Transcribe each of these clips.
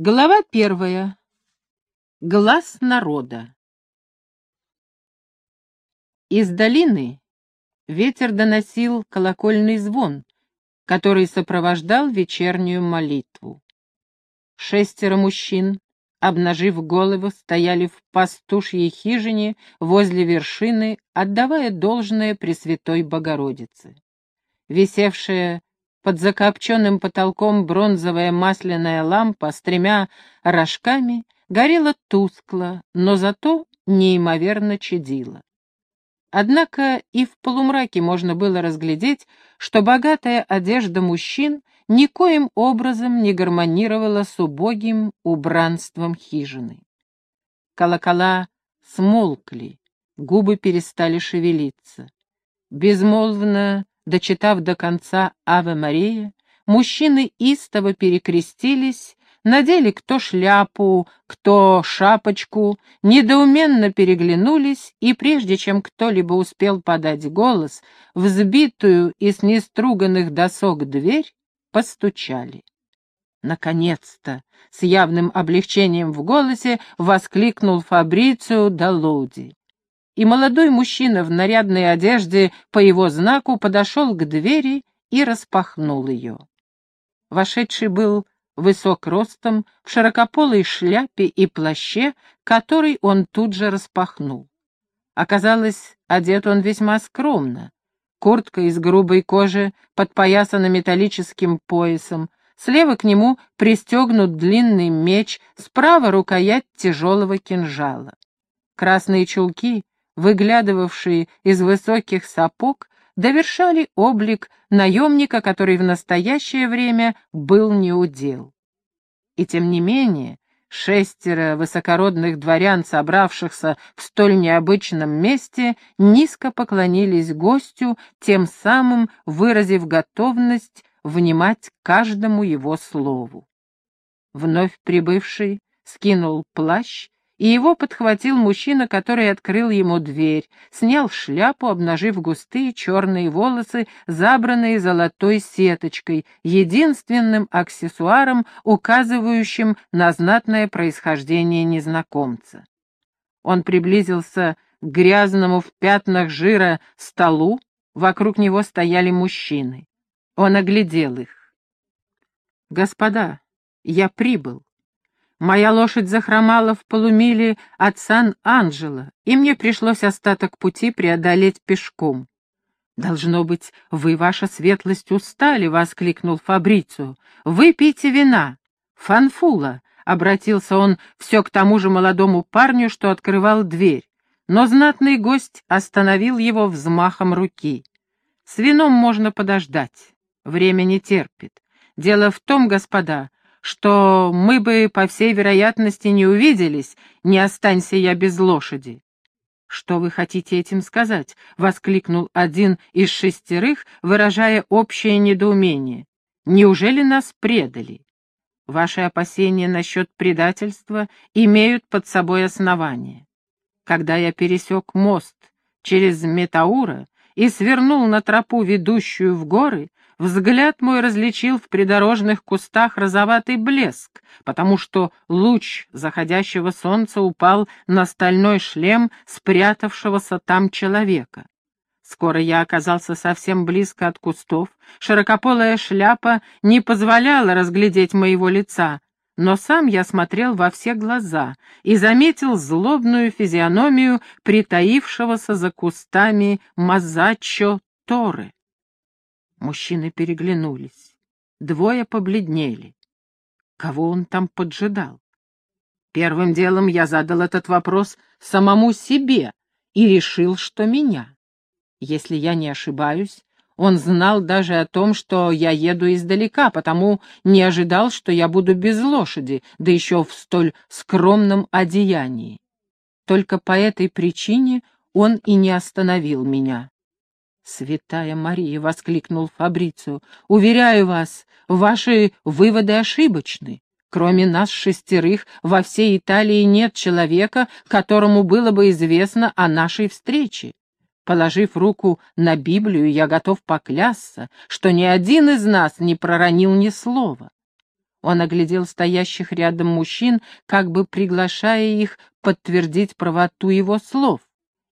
Глава первая. Глаз народа. Из долины ветер доносил колокольный звон, который сопровождал вечернюю молитву. Шестеро мужчин, обнажив головы, стояли в пастушьей хижине возле вершины, отдавая должное Пресвятой Богородице. Висевшая под закопченным потолком бронзовая масляная лампа с тремя рожками горела тускло, но зато неимоверно чадила. Однако и в полумраке можно было разглядеть, что богатая одежда мужчин никоим образом не гармонировала с убогим убранством хижины. Колокола смолкли, губы перестали шевелиться. Безмолвно Дочитав до конца «Аве Мария», мужчины истово перекрестились, надели кто шляпу, кто шапочку, недоуменно переглянулись, и прежде чем кто-либо успел подать голос, взбитую из неструганных досок дверь постучали. Наконец-то, с явным облегчением в голосе, воскликнул Фабрицио Далоди и молодой мужчина в нарядной одежде по его знаку подошел к двери и распахнул ее. Вошедший был высок ростом, в широкополой шляпе и плаще, который он тут же распахнул. Оказалось, одет он весьма скромно. Куртка из грубой кожи, подпоясана металлическим поясом, слева к нему пристегнут длинный меч, справа рукоять тяжелого кинжала. Красные чулки выглядывавшие из высоких сапог, довершали облик наемника, который в настоящее время был неудел. И тем не менее, шестеро высокородных дворян, собравшихся в столь необычном месте, низко поклонились гостю, тем самым выразив готовность внимать каждому его слову. Вновь прибывший скинул плащ и его подхватил мужчина, который открыл ему дверь, снял шляпу, обнажив густые черные волосы, забранные золотой сеточкой, единственным аксессуаром, указывающим на знатное происхождение незнакомца. Он приблизился к грязному в пятнах жира столу, вокруг него стояли мужчины. Он оглядел их. «Господа, я прибыл. Моя лошадь захромала в полумиле от Сан-Анджело, и мне пришлось остаток пути преодолеть пешком. «Должно быть, вы, ваша светлость, устали!» — воскликнул Фабрицио. «Выпейте вина!» «Фанфула!» — обратился он все к тому же молодому парню, что открывал дверь. Но знатный гость остановил его взмахом руки. «С вином можно подождать. Время не терпит. Дело в том, господа, что мы бы, по всей вероятности, не увиделись, не останься я без лошади. «Что вы хотите этим сказать?» — воскликнул один из шестерых, выражая общее недоумение. «Неужели нас предали?» Ваши опасения насчет предательства имеют под собой основание. Когда я пересек мост через Метаура и свернул на тропу, ведущую в горы, Взгляд мой различил в придорожных кустах розоватый блеск, потому что луч заходящего солнца упал на стальной шлем спрятавшегося там человека. Скоро я оказался совсем близко от кустов, широкополая шляпа не позволяла разглядеть моего лица, но сам я смотрел во все глаза и заметил злобную физиономию притаившегося за кустами Мазачо Торы. Мужчины переглянулись. Двое побледнели. Кого он там поджидал? Первым делом я задал этот вопрос самому себе и решил, что меня. Если я не ошибаюсь, он знал даже о том, что я еду издалека, потому не ожидал, что я буду без лошади, да еще в столь скромном одеянии. Только по этой причине он и не остановил меня. «Святая Мария!» — воскликнул Фабрицио. «Уверяю вас, ваши выводы ошибочны. Кроме нас шестерых во всей Италии нет человека, которому было бы известно о нашей встрече. Положив руку на Библию, я готов поклясться, что ни один из нас не проронил ни слова. Он оглядел стоящих рядом мужчин, как бы приглашая их подтвердить правоту его слов,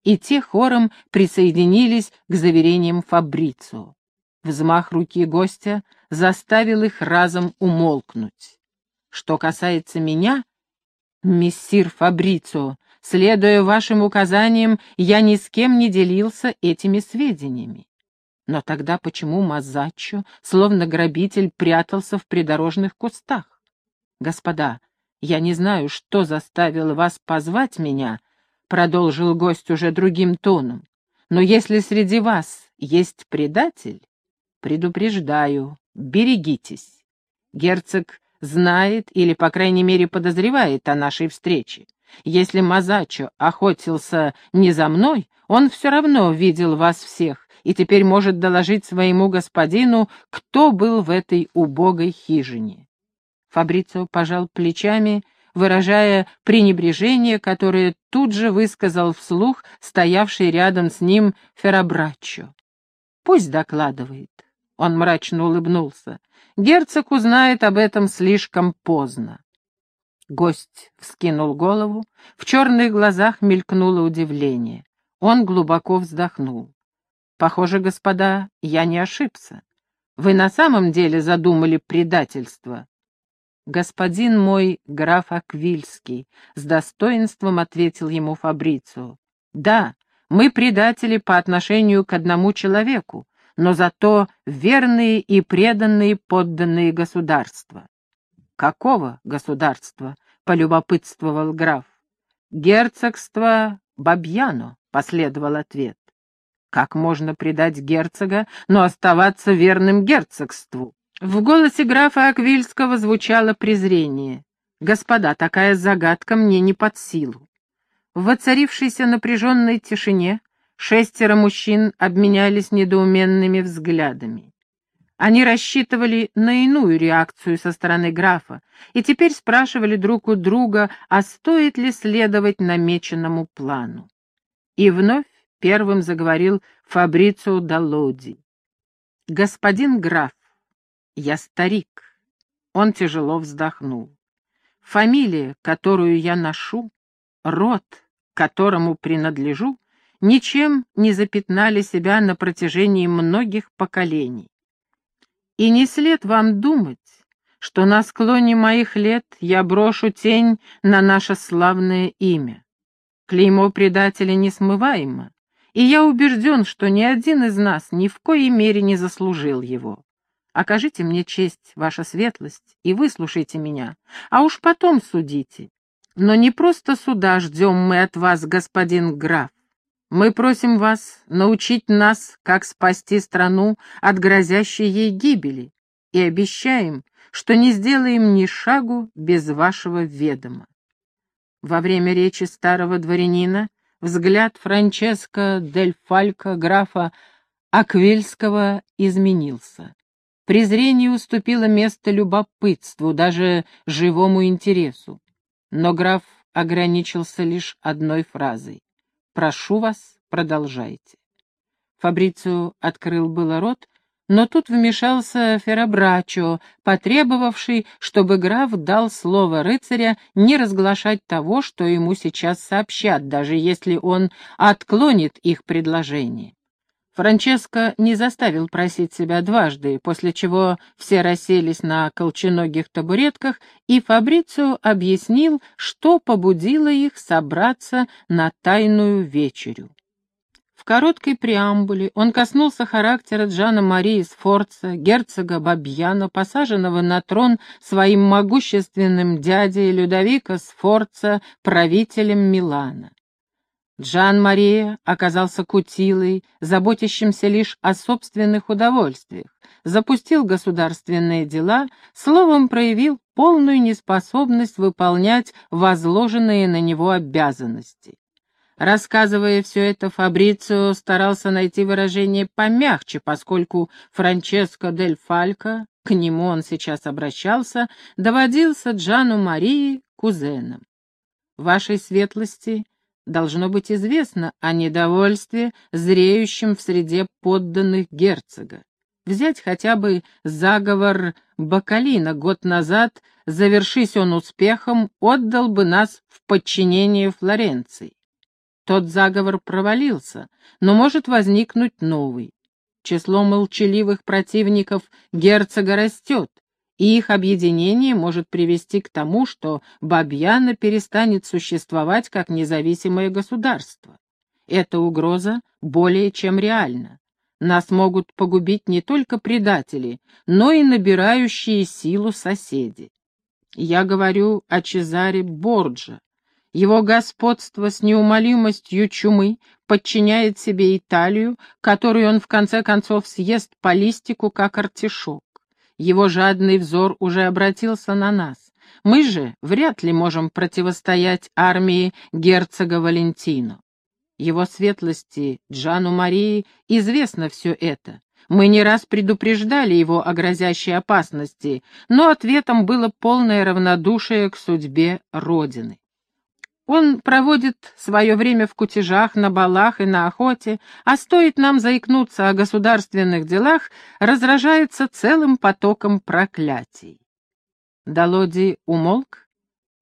и те хором присоединились к заверениям Фабрицио. Взмах руки гостя заставил их разом умолкнуть. Что касается меня, мессир Фабрицио, следуя вашим указаниям, я ни с кем не делился этими сведениями. Но тогда почему Мазаччо, словно грабитель, прятался в придорожных кустах? Господа, я не знаю, что заставило вас позвать меня, — продолжил гость уже другим тоном, — но если среди вас есть предатель, предупреждаю, берегитесь. Герцог знает или, по крайней мере, подозревает о нашей встрече. Если Мазачо охотился не за мной, он все равно видел вас всех и теперь может доложить своему господину, кто был в этой убогой хижине. Фабрицио пожал плечами, выражая пренебрежение, которое тут же высказал вслух стоявший рядом с ним Ферабраччо. «Пусть докладывает». Он мрачно улыбнулся. «Герцог узнает об этом слишком поздно». Гость вскинул голову, в черных глазах мелькнуло удивление. Он глубоко вздохнул. «Похоже, господа, я не ошибся. Вы на самом деле задумали предательство?» «Господин мой, граф Аквильский», — с достоинством ответил ему Фабрицио. «Да, мы предатели по отношению к одному человеку, но зато верные и преданные подданные государства. «Какого государства?» — полюбопытствовал граф. «Герцогство Бабьяно», — последовал ответ. «Как можно предать герцога, но оставаться верным герцогству?» В голосе графа Аквильского звучало презрение. «Господа, такая загадка мне не под силу». В воцарившейся напряженной тишине шестеро мужчин обменялись недоуменными взглядами. Они рассчитывали на иную реакцию со стороны графа и теперь спрашивали друг у друга, а стоит ли следовать намеченному плану. И вновь первым заговорил Фабрицио Далоди. «Господин граф, я старик». Он тяжело вздохнул. «Фамилия, которую я ношу, род, которому принадлежу, ничем не запятнали себя на протяжении многих поколений. И не след вам думать, что на склоне моих лет я брошу тень на наше славное имя. Клеймо предателя несмываемо, и я убежден, что ни один из нас ни в коей мере не заслужил его. Окажите мне честь, ваша светлость, и выслушайте меня, а уж потом судите. Но не просто суда ждем мы от вас, господин граф. Мы просим вас научить нас, как спасти страну от грозящей ей гибели, и обещаем, что не сделаем ни шагу без вашего ведома. Во время речи старого дворянина взгляд Франческо дель Фалько, графа Аквильского, изменился. Презрение уступило место любопытству, даже живому интересу. Но граф ограничился лишь одной фразой. Прошу вас, продолжайте. Фабрицио открыл было рот, но тут вмешался Ферабрачо, потребовавший, чтобы граф дал слово рыцаря не разглашать того, что ему сейчас сообщат, даже если он отклонит их предложение. Франческо не заставил просить себя дважды, после чего все расселись на колченогих табуретках, и Фабрицио объяснил, что побудило их собраться на тайную вечерю. В короткой преамбуле он коснулся характера Джана Марии Сфорца, герцога Бабьяно, посаженного на трон своим могущественным дядей Людовика Сфорца, правителем Милана. Джан-Мария оказался кутилой, заботящимся лишь о собственных удовольствиях, запустил государственные дела, словом проявил полную неспособность выполнять возложенные на него обязанности. Рассказывая все это, Фабрицио старался найти выражение помягче, поскольку Франческо дель Фалько, к нему он сейчас обращался, доводился Джану Марии кузеном. «Вашей светлости должно быть известно о недовольстве, зреющем в среде подданных герцога. Взять хотя бы заговор Бакалина год назад, завершись он успехом, отдал бы нас в подчинение Флоренции. Тот заговор провалился, но может возникнуть новый. Число молчаливых противников герцога растет, и их объединение может привести к тому, что Бабьяна перестанет существовать как независимое государство. Эта угроза более чем реальна. Нас могут погубить не только предатели, но и набирающие силу соседи. Я говорю о Чезаре Борджа. Его господство с неумолимостью чумы подчиняет себе Италию, которую он в конце концов съест по листику, как артишок. Его жадный взор уже обратился на нас. Мы же вряд ли можем противостоять армии герцога Валентино. Его светлости Джану Марии известно все это. Мы не раз предупреждали его о грозящей опасности, но ответом было полное равнодушие к судьбе Родины. Он проводит свое время в кутежах, на балах и на охоте, а стоит нам заикнуться о государственных делах, разражается целым потоком проклятий. Долоди умолк,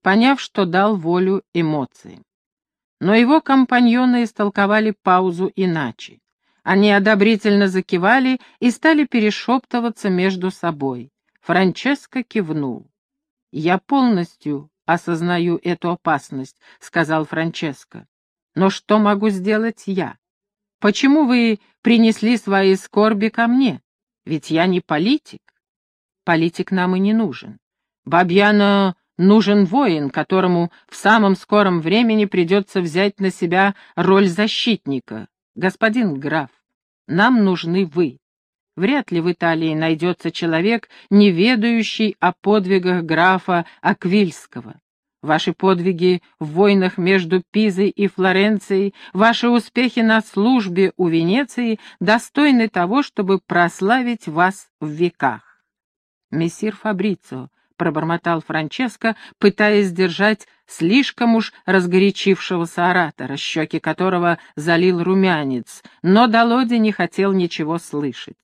поняв, что дал волю эмоциям. Но его компаньоны истолковали паузу иначе. Они одобрительно закивали и стали перешептываться между собой. Франческо кивнул. «Я полностью осознаю эту опасность», — сказал Франческо. «Но что могу сделать я? Почему вы принесли свои скорби ко мне? Ведь я не политик. Политик нам и не нужен. Бабьяно Нужен воин, которому в самом скором времени придется взять на себя роль защитника. Господин граф, нам нужны вы. Вряд ли в Италии найдется человек, не ведающий о подвигах графа Аквильского. Ваши подвиги в войнах между Пизой и Флоренцией, ваши успехи на службе у Венеции достойны того, чтобы прославить вас в веках. Мессир Фабрицио, — пробормотал Франческо, пытаясь сдержать слишком уж разгорячившегося оратора, щеки которого залил румянец, но Долоди не хотел ничего слышать.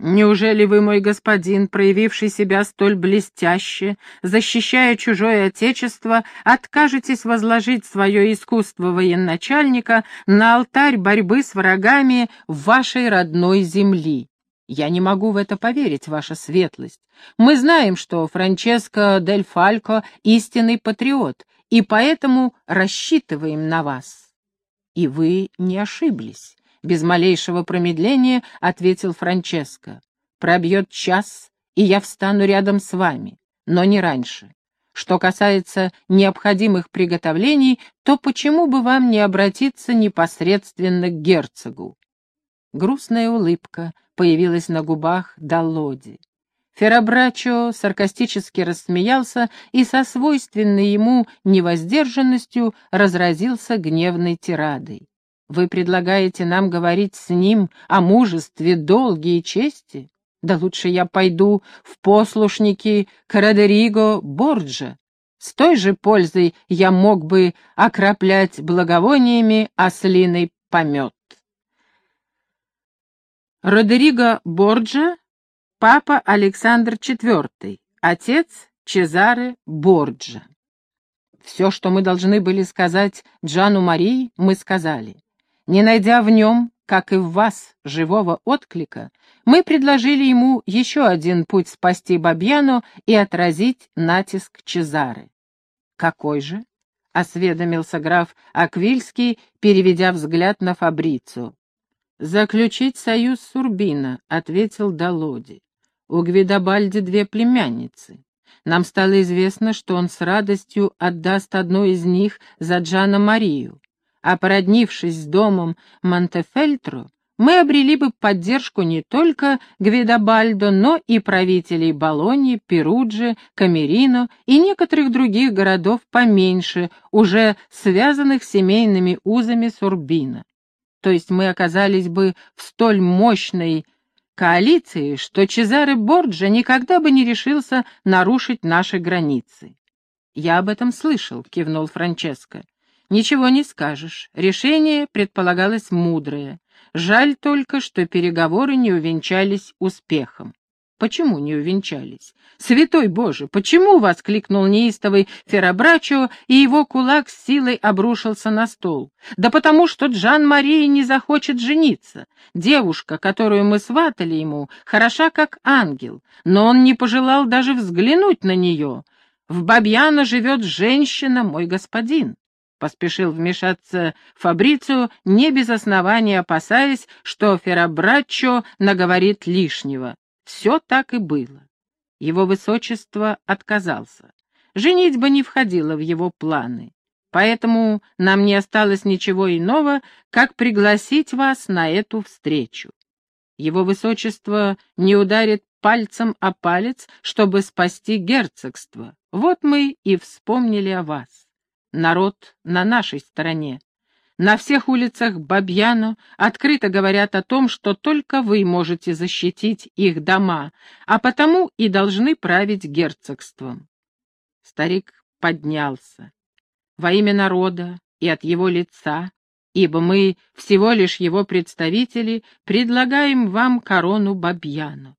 «Неужели вы, мой господин, проявивший себя столь блестяще, защищая чужое отечество, откажетесь возложить свое искусство военачальника на алтарь борьбы с врагами вашей родной земли?» «Я не могу в это поверить, ваша светлость. Мы знаем, что Франческо дель Фалько — истинный патриот, и поэтому рассчитываем на вас». «И вы не ошиблись», — без малейшего промедления ответил Франческо. «Пробьет час, и я встану рядом с вами, но не раньше. Что касается необходимых приготовлений, то почему бы вам не обратиться непосредственно к герцогу?» Грустная улыбка появилась на губах Даллоди. Ферабрачо саркастически рассмеялся и со свойственной ему невоздержанностью разразился гневной тирадой. «Вы предлагаете нам говорить с ним о мужестве, долге и чести? Да лучше я пойду в послушники Карадериго Борджа. С той же пользой я мог бы окроплять благовониями ослиный помет». Родериго Борджа, папа Александр IV, отец Чезаре Борджа. Все, что мы должны были сказать Джану Марии, мы сказали. Не найдя в нем, как и в вас, живого отклика, мы предложили ему еще один путь спасти Бабьяну и отразить натиск Чезары. «Какой же?» — осведомился граф Аквильский, переведя взгляд на Фабрицу. «Заключить союз с Урбино», — ответил Долоди. «У Гвидобальди две племянницы. Нам стало известно, что он с радостью отдаст одну из них за Джана Марию, а породнившись с домом Монтефельтро, мы обрели бы поддержку не только Гвидобальдо, но и правителей Болоньи, Перуджи, Камерино и некоторых других городов поменьше, уже связанных семейными узами с Урбино то есть мы оказались бы в столь мощной коалиции, что Чезаре Борджа никогда бы не решился нарушить наши границы. «Я об этом слышал», — кивнул Франческо. «Ничего не скажешь. Решение предполагалось мудрое. Жаль только, что переговоры не увенчались успехом. Почему не увенчались? «Святой Боже, почему?» — воскликнул неистовый Ферабрачо, и его кулак с силой обрушился на стол. «Да потому что Джан-Мария не захочет жениться. Девушка, которую мы сватали ему, хороша как ангел, но он не пожелал даже взглянуть на нее. В Бабьяно живет женщина, мой господин». Поспешил вмешаться Фабрицио, не без основания опасаясь, что Ферабраччо наговорит лишнего. Все так и было. Его высочество отказался. Женитьба не входила в его планы. Поэтому нам не осталось ничего иного, как пригласить вас на эту встречу. Его высочество не ударит пальцем о палец, чтобы спасти герцогство. Вот мы и вспомнили о вас. Народ на нашей стороне. На всех улицах Бабьяно открыто говорят о том, что только вы можете защитить их дома, а потому и должны править герцогством. Старик поднялся. Во имя народа и от его лица, ибо мы всего лишь его представители, предлагаем вам корону Бабьяно.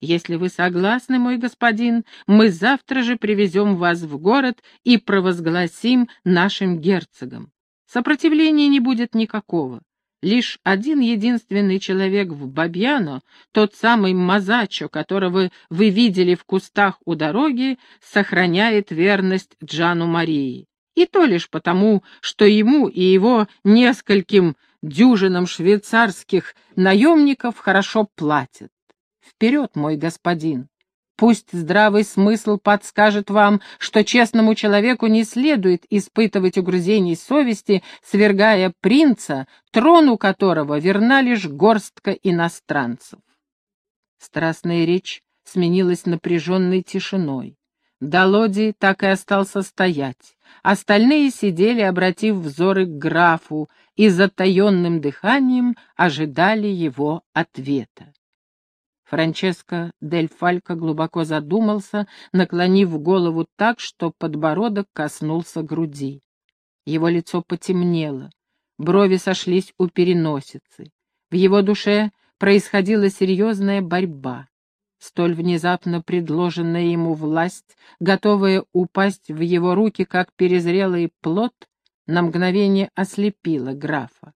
Если вы согласны, мой господин, мы завтра же привезем вас в город и провозгласим нашим герцогом. Сопротивления не будет никакого. Лишь один единственный человек в Бабьяно, тот самый Мазачо, которого вы видели в кустах у дороги, сохраняет верность Джану Марии. И то лишь потому, что ему и его нескольким дюжинам швейцарских наемников хорошо платят. Вперед, мой господин! Пусть здравый смысл подскажет вам, что честному человеку не следует испытывать угрызений совести, свергая принца, трону которого верна лишь горстка иностранцев. Страстная речь сменилась напряженной тишиной. Долоди так и остался стоять. Остальные сидели, обратив взоры к графу, и затаенным дыханием ожидали его ответа. Франческо Дель Фалько глубоко задумался, наклонив голову так, что подбородок коснулся груди. Его лицо потемнело, брови сошлись у переносицы. В его душе происходила серьезная борьба. Столь внезапно предложенная ему власть, готовая упасть в его руки, как перезрелый плод, на мгновение ослепила графа.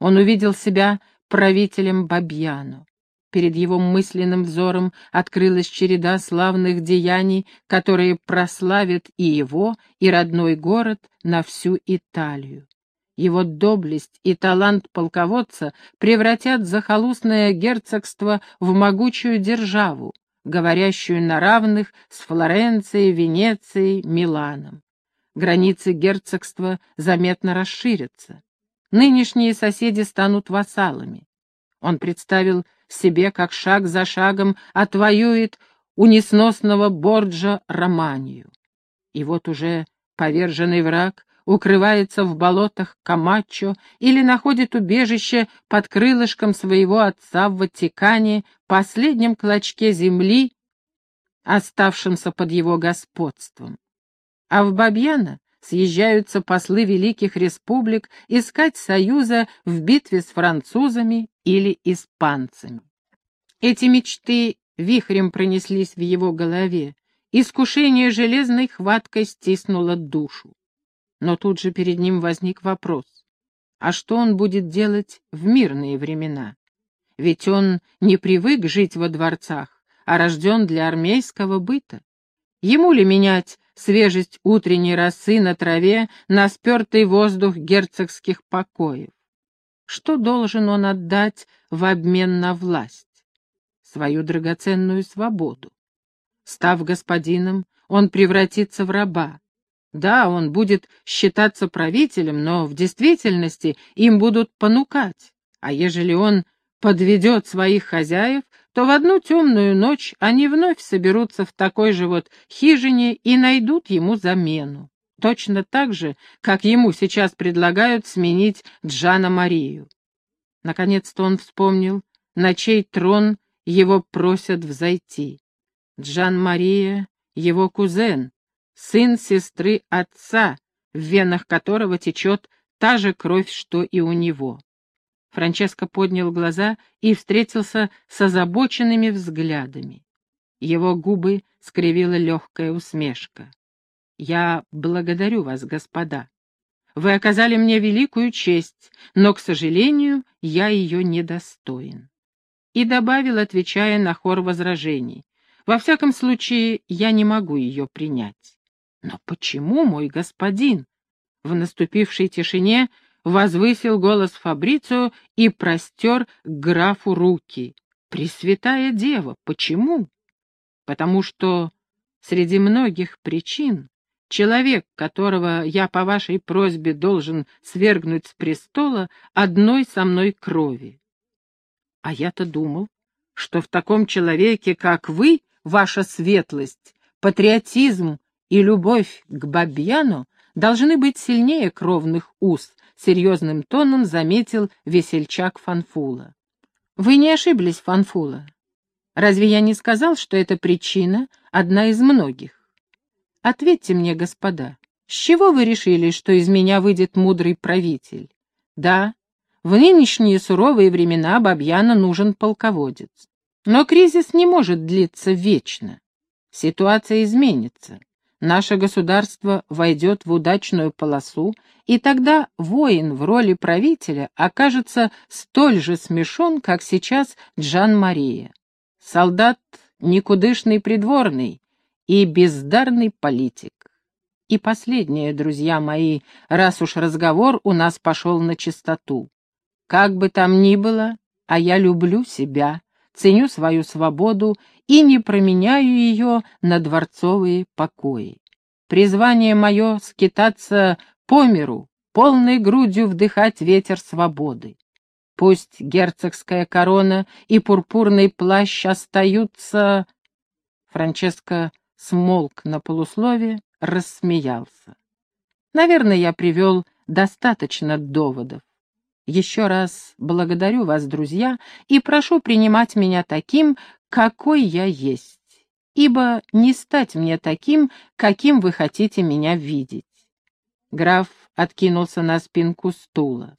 Он увидел себя правителем Бабьяну. Перед его мысленным взором открылась череда славных деяний, которые прославят и его, и родной город на всю Италию. Его доблесть и талант полководца превратят захолустное герцогство в могучую державу, говорящую на равных с Флоренцией, Венецией, Миланом. Границы герцогства заметно расширятся. Нынешние соседи станут вассалами. Он представил себе, как шаг за шагом отвоюет у несносного Борджа Романию. И вот уже поверженный враг укрывается в болотах Камачо или находит убежище под крылышком своего отца в Ватикане, последнем клочке земли, оставшемся под его господством. А в Бабьяно съезжаются послы великих республик искать союза в битве с французами или испанцами. Эти мечты вихрем пронеслись в его голове, искушение железной хваткой стиснуло душу. Но тут же перед ним возник вопрос, а что он будет делать в мирные времена? Ведь он не привык жить во дворцах, а рожден для армейского быта. Ему ли менять свежесть утренней росы на траве на спертый воздух герцогских покоев? Что должен он отдать в обмен на власть? Свою драгоценную свободу. Став господином, он превратится в раба. Да, он будет считаться правителем, но в действительности им будут понукать. А ежели он подведет своих хозяев, то в одну темную ночь они вновь соберутся в такой же вот хижине и найдут ему замену. Точно так же, как ему сейчас предлагают сменить Джана Марию. Наконец-то он вспомнил, на чей трон его просят взойти. Джан Мария — его кузен, сын сестры отца, в венах которого течет та же кровь, что и у него. Франческо поднял глаза и встретился с озабоченными взглядами. Его губы скривила легкая усмешка. «Я благодарю вас, господа. Вы оказали мне великую честь, но, к сожалению, я ее недостоин». И добавил, отвечая на хор возражений. «Во всяком случае, я не могу ее принять». «Но почему, мой господин?» В наступившей тишине возвысил голос Фабрицио и простер к графу руки. «Пресвятая Дева, почему?» «Потому что среди многих причин человек, которого я по вашей просьбе должен свергнуть с престола, одной со мной крови. А я-то думал, что в таком человеке, как вы, ваша светлость, патриотизм и любовь к Бабьяну должны быть сильнее кровных уз, серьезным тоном заметил весельчак Фанфула. Вы не ошиблись, Фанфула. Разве я не сказал, что эта причина одна из многих? Ответьте мне, господа, с чего вы решили, что из меня выйдет мудрый правитель? Да, в нынешние суровые времена Бабьяна нужен полководец. Но кризис не может длиться вечно. Ситуация изменится. Наше государство войдет в удачную полосу, и тогда воин в роли правителя окажется столь же смешон, как сейчас Джан-Мария. Солдат — никудышный придворный, и бездарный политик. И последнее, друзья мои, раз уж разговор у нас пошел на чистоту. Как бы там ни было, а я люблю себя, ценю свою свободу и не променяю ее на дворцовые покои. Призвание мое — скитаться по миру, полной грудью вдыхать ветер свободы. Пусть герцогская корона и пурпурный плащ остаются... Франческо смолк на полуслове, рассмеялся. Наверное, я привел достаточно доводов. Еще раз благодарю вас, друзья, и прошу принимать меня таким, какой я есть, ибо не стать мне таким, каким вы хотите меня видеть. Граф откинулся на спинку стула.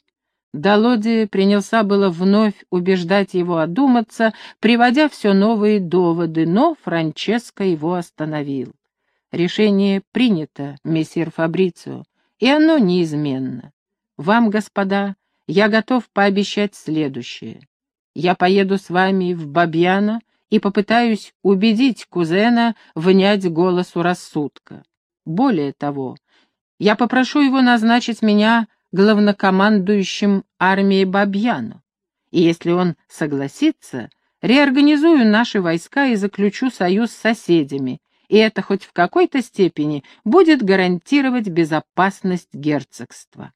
Долоди принялся было вновь убеждать его одуматься, приводя все новые доводы, но Франческо его остановил. Решение принято, мессир Фабрицио, и оно неизменно. Вам, господа, я готов пообещать следующее. Я поеду с вами в Бабьяно и попытаюсь убедить кузена внять голосу рассудка. Более того, я попрошу его назначить меня главнокомандующим армией Бабьяну. И если он согласится, реорганизую наши войска и заключу союз с соседями, и это хоть в какой-то степени будет гарантировать безопасность герцогства.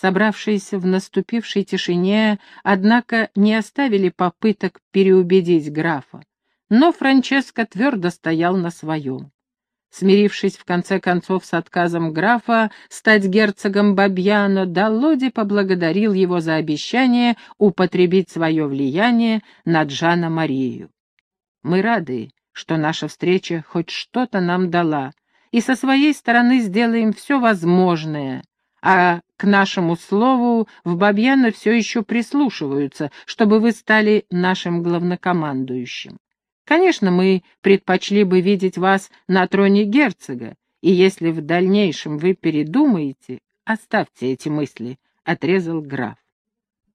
Собравшиеся в наступившей тишине, однако, не оставили попыток переубедить графа, но Франческо твердо стоял на своем. Смирившись в конце концов с отказом графа стать герцогом Бабьяно, Даллоди поблагодарил его за обещание употребить свое влияние на Джана Марию. «Мы рады, что наша встреча хоть что-то нам дала, и со своей стороны сделаем все возможное, а к нашему слову в Бабьяно все еще прислушиваются, чтобы вы стали нашим главнокомандующим. Конечно, мы предпочли бы видеть вас на троне герцога, и если в дальнейшем вы передумаете, оставьте эти мысли», — отрезал граф.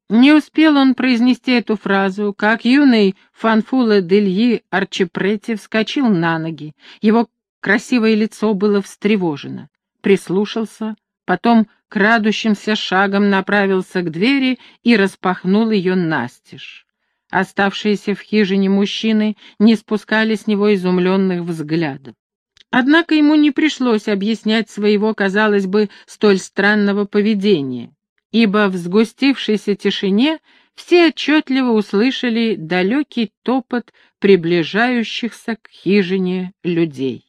Не успел он произнести эту фразу, как юный Фанфула Дельи Арчипретти вскочил на ноги. Его красивое лицо было встревожено. Прислушался, потом крадущимся шагом направился к двери и распахнул ее настежь. Оставшиеся в хижине мужчины не спускали с него изумленных взглядов. Однако ему не пришлось объяснять своего, казалось бы, столь странного поведения, ибо в сгустившейся тишине все отчетливо услышали далекий топот приближающихся к хижине людей.